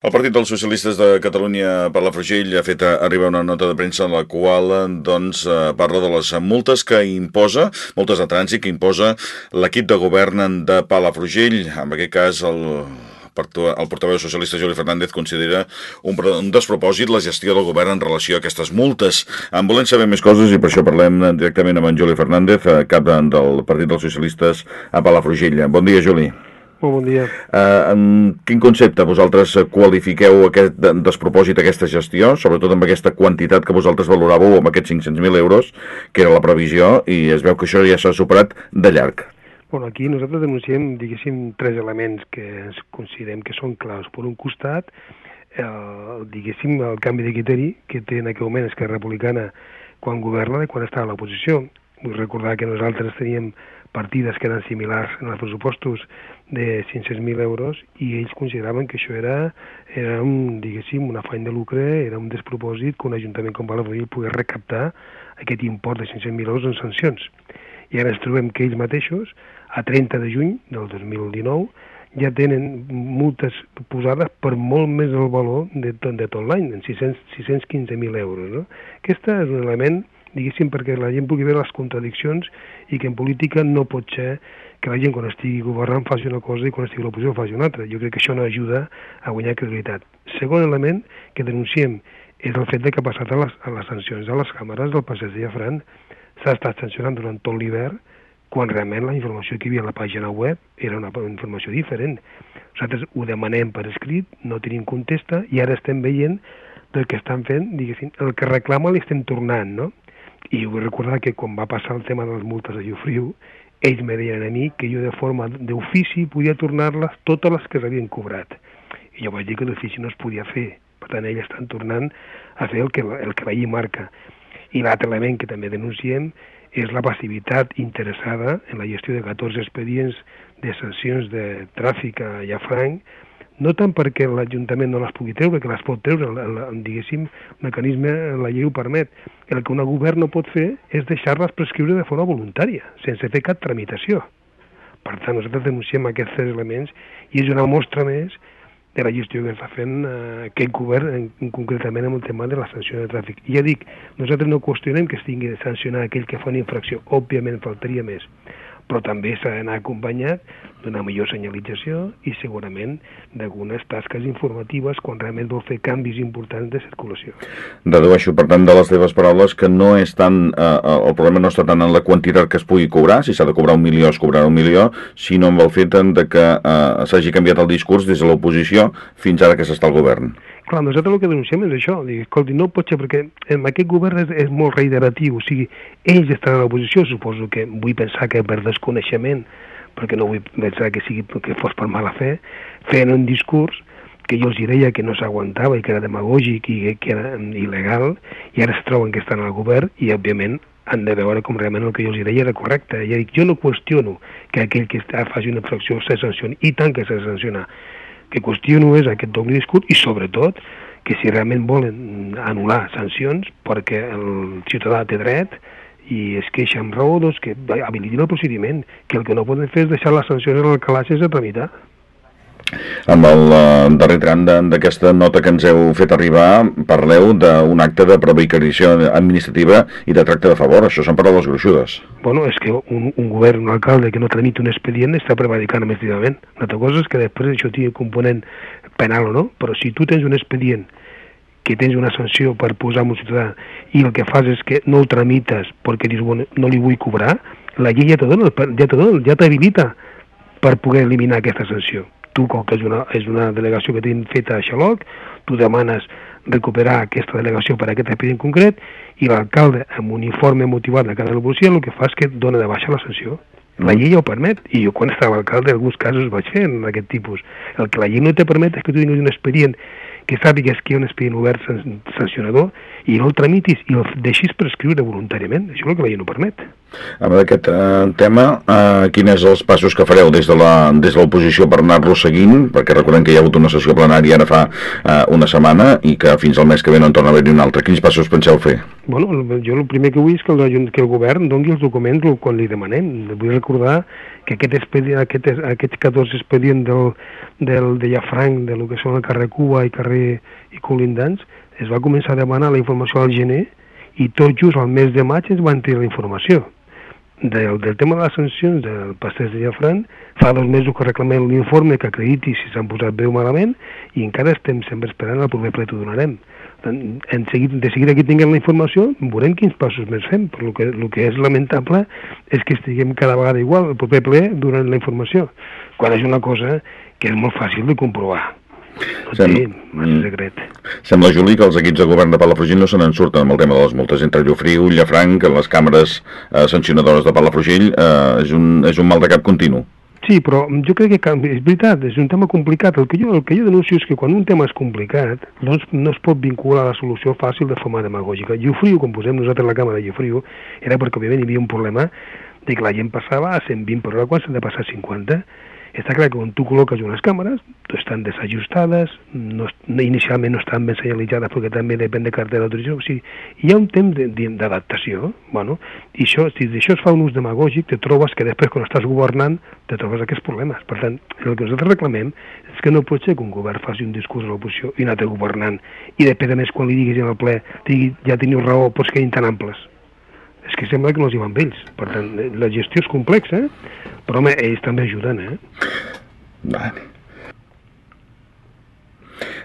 El Partit dels Socialistes de Catalunya per la Frugell ha fet arribar una nota de premsa en la qual doncs, eh, parla de les multes que imposa, multes de trànsit que imposa l'equip de govern de Palafrugell. En aquest cas, el, el portaveu socialista Juli Fernández considera un, un despropòsit la gestió del govern en relació a aquestes multes. En volem saber més coses i per això parlem directament amb en Juli Fernández, eh, cap del Partit dels Socialistes a Palafrugell. Bon dia, Juli. Molt bon dia. Uh, en quin concepte vosaltres qualifiqueu aquest despropòsit, aquesta gestió, sobretot amb aquesta quantitat que vosaltres valoràveu amb aquests 500.000 euros, que era la previsió, i es veu que això ja s'ha superat de llarg? Bueno, aquí nosaltres denunciem, diguéssim, tres elements que ens considerem que són claus. Per un costat, el, diguéssim, el canvi de criteri que té en aquell moment Esquerra Republicana quan governa i quan estava a l'oposició. Vull recordar que nosaltres teníem partides que eren similars en els pressupostos de 500.000 euros i ells consideraven que això era, era un, diguéssim, un afany de lucre, era un despropòsit que un ajuntament com Valladolid pogués recaptar aquest import de 500.000 euros en sancions. I ara ens trobem que ells mateixos, a 30 de juny del 2019, ja tenen multes posades per molt més el valor de tot, de tot l'any, en 615.000 euros. No? Aquest és un element diguéssim, perquè la gent pugui veure les contradiccions i que en política no pot ser que la gent quan estigui governant faci una cosa i quan estigui a l'oposició faci una altra. Jo crec que això no ajuda a guanyar credibilitat. Segon element que denunciem és el fet de que ha passat a les, a les sancions a les càmeres del passeig de Llafran s'ha estat sancionant durant tot l'hivern quan realment la informació que hi havia a la pàgina web era una informació diferent. Nosaltres ho demanem per escrit, no tenim contesta i ara estem veient del que estan fent, diguéssim, el que reclama li estem tornant, no? I vull recordar que quan va passar el tema de les multes a Llofriu, ells me deien a mi que jo de forma d'ofici podia tornar-les totes les que s'havien cobrat. I jo vaig dir que d'ofici no es podia fer. Per tant, ells estan tornant a fer el que, el que la llei marca. I l'altre element que també denunciem és la passivitat interessada en la gestió de 14 expedients de sancions de tràfic a Llafranc no tant perquè l'Ajuntament no les pugui treure, que les pot treure, el, el, diguéssim, el mecanisme, la llei ho permet. El que un govern no pot fer és deixar-les prescriure de forma voluntària, sense fer cap tramitació. Per tant, nosaltres denunciem aquests tres elements i és una mostra més de la gestió que està fent eh, aquest govern, en, concretament amb el tema de la sanció de tràfic. I ja dic, nosaltres no qüestionem que es tingui de sancionar aquell que fa una infracció, òbviament faltaria més, però també s'ha d'anar acompanyat d'una millor senyalització i segurament d'algunes tasques informatives quan realment vol fer canvis importants de circulació. Dedueixo, per tant, de les teves paraules que no és tant, eh, el problema no està tant en la quantitat que es pugui cobrar, si s'ha de cobrar un milió es cobrarà un milió, sinó amb el fet de que eh, s'hagi canviat el discurs des de l'oposició fins ara que s'està al govern. Clar, nosaltres el que denunciem és això, dir, escolti, no pot ser perquè en aquest govern és, és molt reiteratiu, o sigui, ells estan a l'oposició, suposo que vull pensar que per desconeixement, perquè no vull pensar que sigui que fos per mala fe, feien un discurs que jo els deia que no s'aguantava i que era demagògic i que era il·legal, i ara es troben que estan al govern i, òbviament, han de veure com realment el que jo els deia era correcte. Ja dic, jo no qüestiono que aquell que faci una infracció se sancioni, i tant que s'ha de sancionar, que qüestiono és aquest doble discurs i sobretot que si realment volen anul·lar sancions perquè el ciutadà té dret i es queixa amb raó doncs, que habilitin el procediment, que el que no poden fer és deixar les sancions al calaix sense tramitar. Amb el uh, darrer tram d'aquesta nota que ens heu fet arribar, parleu d'un acte de prevaricació administrativa i de tracte de favor. Això són paraules gruixudes. Bueno, és que un, un govern, un alcalde que no tramita un expedient està prevaricant administrativament. Una altra cosa és que després això tingui component penal o no, però si tu tens un expedient que tens una sanció per posar un ciutadà i el que fas és que no el tramites perquè dius, bueno, no li vull cobrar, la llei ja t'habilita ja t'habilita per poder eliminar aquesta sanció tu, com que és una, és una delegació que tenim feta a Xaloc, tu demanes recuperar aquesta delegació per a aquest expedient concret i l'alcalde, amb un informe motivat de cada policia, el que fa és que dona de baixa la sanció. La llei ja ho permet, i jo quan estava alcalde en alguns casos vaig fer en aquest tipus. El que la llei no te permet és que tu tinguis un expedient que sàpigues que hi ha un expedient obert sancionador i no el tramitis i el deixis prescriure voluntàriament. Això és el que la llei no permet. Amb aquest eh, tema, eh, quins són els passos que fareu des de l'oposició per anar-lo seguint? Perquè recordem que hi ha hagut una sessió plenària ara fa eh, una setmana i que fins al mes que ve no en torna a haver-hi una altra. Quins passos penseu fer? Bueno, jo el primer que vull és que el, que el govern doni els documents quan li demanem. Vull recordar que aquest expedient, aquest, aquest 14 expedient del, del, de Llafranc, de lo que són el carrer Cuba i carrer i Colindans, es va començar a demanar la informació al gener i tot just al mes de maig es van tenir la informació del, del tema de les sancions del pastès de Llafran, fa dos mesos que reclamem l'informe que acrediti si s'han posat bé o malament i encara estem sempre esperant el proper ple t'ho donarem. En seguit, de seguida que tinguem la informació veurem quins passos més fem, però el que, el que és lamentable és que estiguem cada vegada igual, el proper ple durant la informació, quan és una cosa que és molt fàcil de comprovar. Sem... Sí, massa secret. Sembla, Juli, que els equips de govern de Palafrugell no se n'en surten amb el tema de les multes entre Llofriu, Llafranc, les càmeres eh, sancionadores de Palafrugell, eh, és, un, és un mal de cap continu. Sí, però jo crec que és veritat, és un tema complicat. El que jo, el que jo denuncio és que quan un tema és complicat no es, no es pot vincular a la solució fàcil de forma demagògica. Llofriu, com posem nosaltres la càmera de Llofriu, era perquè òbviament hi havia un problema de que la gent passava a 120 per hora quan s'ha de passar 50 està clar que quan tu col·loques unes càmeres, estan desajustades, no, inicialment no estan ben senyalitzades perquè també depèn de cartera d'autorització, o sigui, hi ha un temps d'adaptació, bueno, i això, si això es fa un ús demagògic, te trobes que després quan estàs governant te trobes aquests problemes. Per tant, el que nosaltres reclamem és que no pot ser que un govern faci un discurs a l'oposició i un altre governant, i després a més quan li diguis en el ple, digui, ja teniu raó, pots que tan amples. és que sembla que no els hi van bé ells. Per tant, la gestió és complexa, però home, ells també ajuden, eh? Vale.